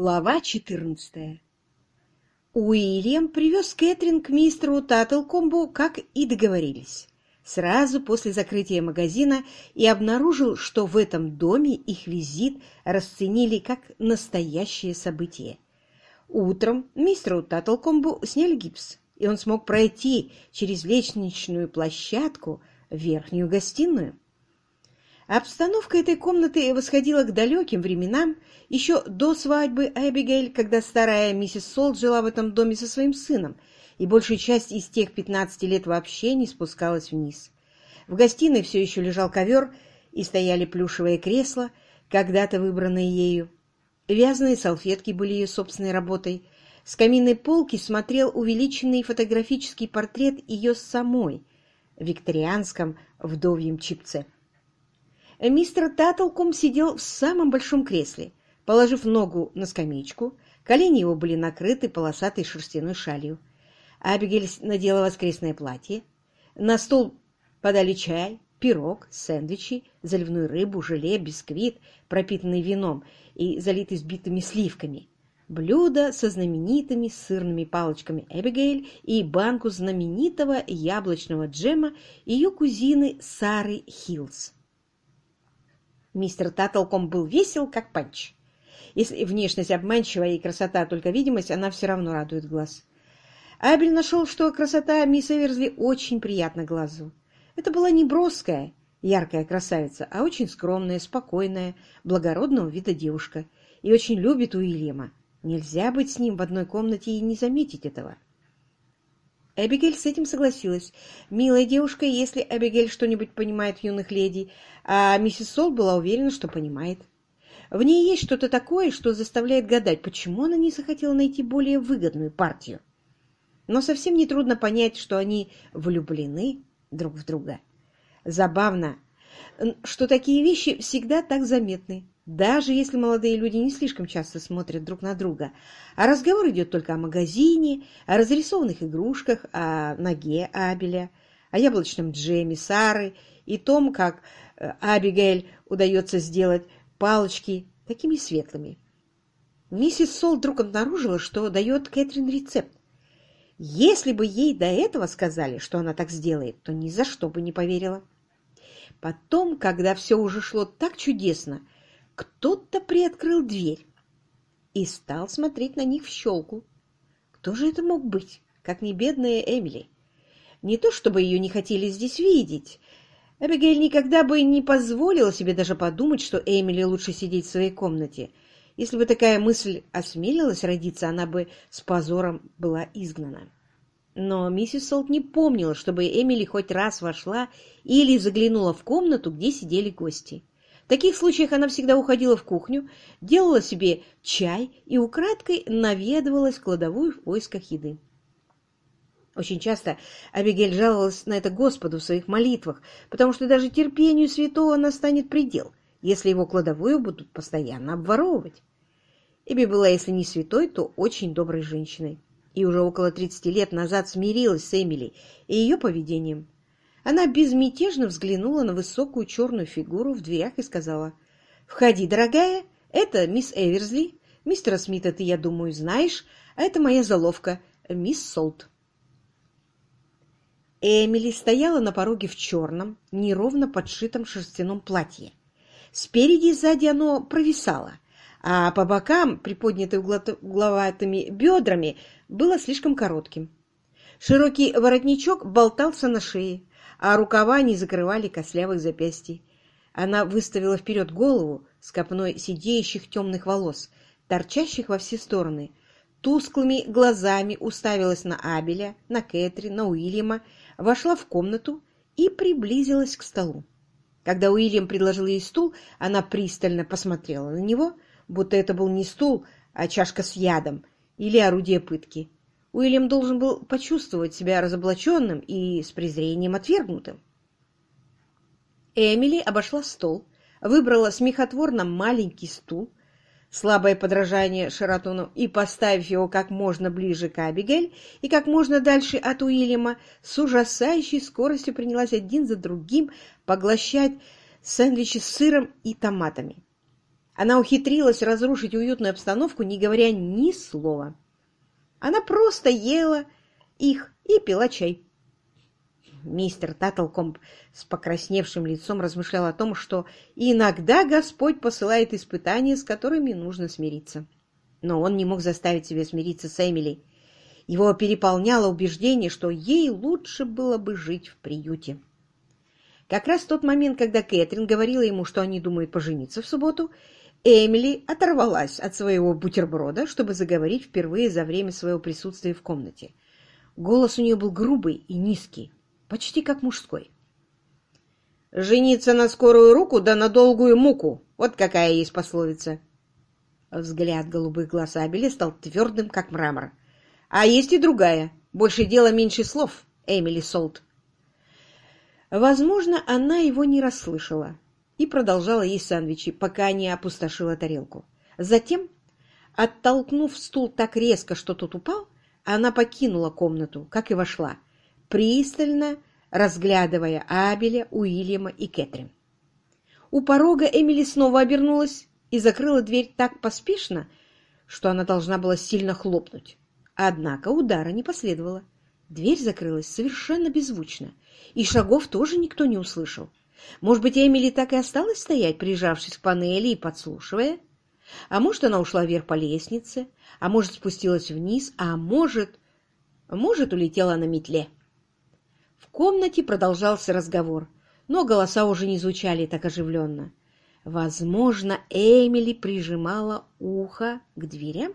Глава 14 Уильям привез Кэтрин к мистеру Таттлкомбу, как и договорились, сразу после закрытия магазина и обнаружил, что в этом доме их визит расценили как настоящее событие. Утром мистеру Таттлкомбу сняли гипс, и он смог пройти через лестничную площадку в верхнюю гостиную. Обстановка этой комнаты восходила к далеким временам, еще до свадьбы Эбигейль, когда старая миссис Солт жила в этом доме со своим сыном, и большая часть из тех 15 лет вообще не спускалась вниз. В гостиной все еще лежал ковер, и стояли плюшевые кресла, когда-то выбранные ею. Вязаные салфетки были ее собственной работой. С каминной полки смотрел увеличенный фотографический портрет ее самой в викторианском вдовьем чипце. Мистер Таттлком сидел в самом большом кресле, положив ногу на скамеечку, колени его были накрыты полосатой шерстяной шалью. Абигель надела воскресное платье. На стол подали чай, пирог, сэндвичи, заливную рыбу, желе, бисквит, пропитанный вином и залитый сбитыми сливками, блюдо со знаменитыми сырными палочками Эбигейль и банку знаменитого яблочного джема ее кузины Сары Хиллс. Мистер Таттлком был весел, как Панч. Если внешность обманчивая и красота только видимость, она все равно радует глаз. Абель нашел, что красота мисс Эверсли очень приятна глазу. Это была не броская, яркая красавица, а очень скромная, спокойная, благородного вида девушка. И очень любит Уильяма. Нельзя быть с ним в одной комнате и не заметить этого. Эбигель с этим согласилась. Милая девушка, если Эбигель что-нибудь понимает в юных леди, а миссис Сол была уверена, что понимает. В ней есть что-то такое, что заставляет гадать, почему она не захотела найти более выгодную партию. Но совсем нетрудно понять, что они влюблены друг в друга. Забавно, что такие вещи всегда так заметны даже если молодые люди не слишком часто смотрят друг на друга, а разговор идет только о магазине, о разрисованных игрушках, о ноге Абеля, о яблочном джеме Сары и том, как э, Абигейль удается сделать палочки такими светлыми. Миссис Сол вдруг обнаружила, что дает Кэтрин рецепт. Если бы ей до этого сказали, что она так сделает, то ни за что бы не поверила. Потом, когда все уже шло так чудесно, кто-то приоткрыл дверь и стал смотреть на них в щелку. Кто же это мог быть, как не бедная Эмили? Не то чтобы ее не хотели здесь видеть. Эбигейль никогда бы не позволила себе даже подумать, что Эмили лучше сидеть в своей комнате. Если бы такая мысль осмелилась родиться, она бы с позором была изгнана. Но миссис Солт не помнила, чтобы Эмили хоть раз вошла или заглянула в комнату, где сидели гости. В таких случаях она всегда уходила в кухню, делала себе чай и украдкой наведывалась в кладовую в поисках еды. Очень часто Абигель жаловалась на это Господу в своих молитвах, потому что даже терпению святого настанет предел, если его кладовую будут постоянно обворовывать. Эбби была, если не святой, то очень доброй женщиной, и уже около 30 лет назад смирилась с Эмили и ее поведением. Она безмятежно взглянула на высокую черную фигуру в дверях и сказала, «Входи, дорогая, это мисс Эверсли. Мистера Смита ты, я думаю, знаешь, а это моя заловка, мисс Солт». Эмили стояла на пороге в черном, неровно подшитом шерстяном платье. Спереди и сзади оно провисало, а по бокам, приподнятые угловатыми бедрами, было слишком коротким. Широкий воротничок болтался на шее, а рукава не закрывали костлявых запястий. Она выставила вперед голову с копной сидеющих темных волос, торчащих во все стороны, тусклыми глазами уставилась на Абеля, на Кэтри, на Уильяма, вошла в комнату и приблизилась к столу. Когда Уильям предложил ей стул, она пристально посмотрела на него, будто это был не стул, а чашка с ядом или орудие пытки. Уильям должен был почувствовать себя разоблаченным и с презрением отвергнутым. Эмили обошла стол, выбрала смехотворно маленький стул, слабое подражание Шаратону, и, поставив его как можно ближе к Абигель и как можно дальше от Уильяма, с ужасающей скоростью принялась один за другим поглощать сэндвичи с сыром и томатами. Она ухитрилась разрушить уютную обстановку, не говоря ни слова. Она просто ела их и пила чай. Мистер Таттлкомб с покрасневшим лицом размышлял о том, что иногда Господь посылает испытания, с которыми нужно смириться. Но он не мог заставить себя смириться с Эмили. Его переполняло убеждение, что ей лучше было бы жить в приюте. Как раз в тот момент, когда Кэтрин говорила ему, что они думают пожениться в субботу, Эмили оторвалась от своего бутерброда, чтобы заговорить впервые за время своего присутствия в комнате. Голос у нее был грубый и низкий, почти как мужской. «Жениться на скорую руку да на долгую муку» — вот какая есть пословица. Взгляд голубых глаз Абеля стал твердым, как мрамор. «А есть и другая. Больше дела, меньше слов, Эмили Солт». Возможно, она его не расслышала и продолжала есть сэндвичи, пока не опустошила тарелку. Затем, оттолкнув стул так резко, что тот упал, она покинула комнату, как и вошла, пристально разглядывая Абеля, Уильяма и Кэтрин. У порога Эмили снова обернулась и закрыла дверь так поспешно, что она должна была сильно хлопнуть. Однако удара не последовало. Дверь закрылась совершенно беззвучно, и шагов тоже никто не услышал. Может быть, Эмили так и осталась стоять, прижавшись к панели и подслушивая? А может, она ушла вверх по лестнице, а может, спустилась вниз, а может... Может, улетела на метле. В комнате продолжался разговор, но голоса уже не звучали так оживленно. Возможно, Эмили прижимала ухо к дверям?